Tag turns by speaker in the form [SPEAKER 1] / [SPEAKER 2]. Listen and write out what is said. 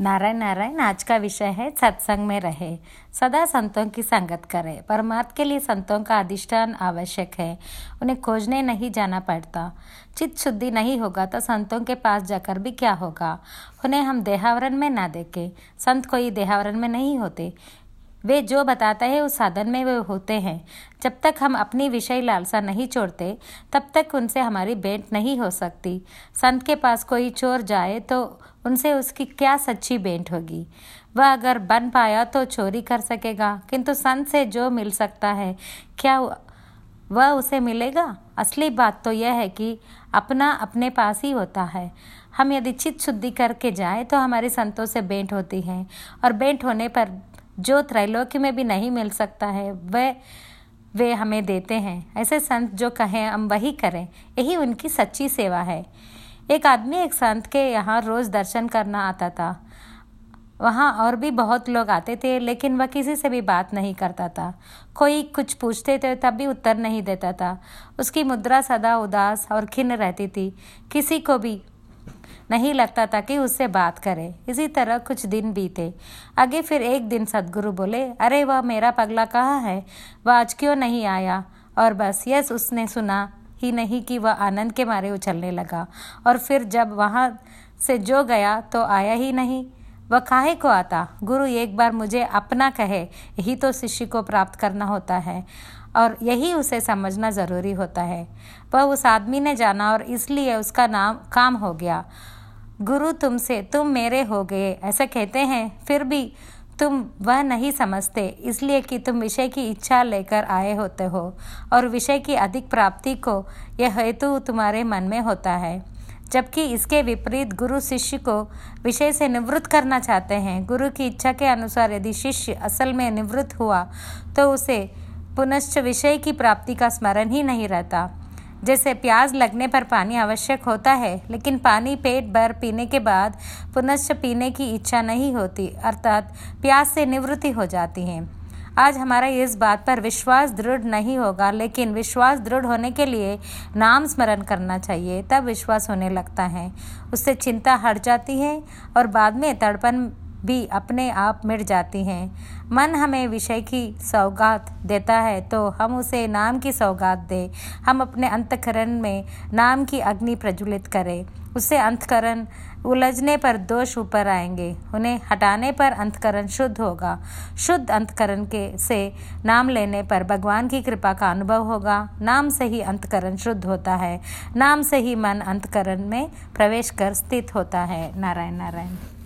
[SPEAKER 1] नारायण नारायण, आज का विषय है, सत्संग में रहे। सदा संतों की संगत करें। परमार्थ के लिए संतों का अधिष्ठान आवश्यक है। उन्हें खोजने नहीं जाना पड़ता। चित्त शुद्धि नहीं होगा तो संतों के पास जाकर भी क्या होगा? उन्हें हम देहावरण में ना देखें। संत कोई देहावरण में नहीं होते। वे जो बताते हैं उस साधन में वे होते हैं। जब तक हम अपनी विषय लालसा नहीं छोड़ते, तब तक उनसे हमारी भेंट नहीं हो सकती। संत के पास कोई चोर जाए तो उनसे उसकी क्या सच्ची भेंट होगी? वह अगर बन पाया तो चोरी कर सकेगा, किंतु संत से जो मिल सकता है, क्या वह उसे मिलेगा? असली बात तो यह है कि अपना अपने पास ही होता है। हम यदि चित्त शुद्धि करके जाए तो हमारी संतों से भेंट होती है, और भेंट होने पर जो त्रैलोक्य में भी नहीं मिल सकता है, वह, वे हमें देते हैं। ऐसे संत जो कहें, हम वही करें। यही उनकी सच्ची सेवा है। एक आदमी एक संत के यहाँ रोज़ दर्शन करना आता था। वहाँ और भी बहुत लोग आते थे, लेकिन वह किसी से भी बात नहीं करता था। कोई कुछ पूछते थे तब भी उत्तर नहीं देता था। उसकी मुद्रा सदा उदास और खिन्न रहती थी। किसी को भी नहीं लगता था कि उससे बात करे। इसी तरह कुछ दिन बीते। आगे फिर एक दिन सदगुरु बोले, अरे, वह मेरा पगला कहाँ है? वह आज क्यों नहीं आया? और बस, यस, उसने सुना ही नहीं कि वह आनंद के मारे उछलने लगा। और फिर जब वहाँ से जो गया तो आया ही नहीं। वह काहे को आता? गुरु एक बार मुझे अपना कहे, यही तो शिष्य को प्राप्त करना होता है और यही उसे समझना ज़रूरी होता है। वह उस आदमी ने जाना और इसलिए उसका नाम काम हो गया। गुरु तुमसे, तुम मेरे हो गए। ऐसा कहते हैं। फिर भी तुम वह नहीं समझते, इसलिए कि तुम विषय की इच्छा लेकर आए होते हो और विषय की अधिक प्राप्ति को यह हेतु तुम्हारे मन में होता है। जबकि इसके विपरीत गुरु शिष्य को विषय से निवृत्त करना चाहते हैं। गुरु की इच्छा के अनुसार यदि शिष्य असल में निवृत्त हुआ तो उसे पुनश्च विषय की प्राप्ति का स्मरण ही नहीं रहता। जैसे प्याज लगने पर पानी आवश्यक होता है, लेकिन पानी पेट भर पीने के बाद पुनश्च पीने की इच्छा नहीं होती, अर्थात प्याज से निवृत्ति हो जाती है। आज हमारा इस बात पर विश्वास दृढ़ नहीं होगा, लेकिन विश्वास दृढ़ होने के लिए नाम स्मरण करना चाहिए, तब विश्वास होने लगता है। उससे चिंता हट जाती है और बाद में तड़पन भी अपने आप मिट जाती हैं। मन हमें विषय की सौगात देता है तो हम उसे नाम की सौगात दें। हम अपने अंतकरण में नाम की अग्नि प्रज्वलित करें। उससे अंतकरण उलझने पर दोष ऊपर आएँगे। उन्हें हटाने पर अंतकरण शुद्ध होगा। शुद्ध अंतकरण के से नाम लेने पर भगवान की कृपा का अनुभव होगा। नाम से ही अंतकरण शुद्ध होता है। नाम से ही मन अंतकरण में प्रवेश कर स्थित होता है। नारायण नारायण।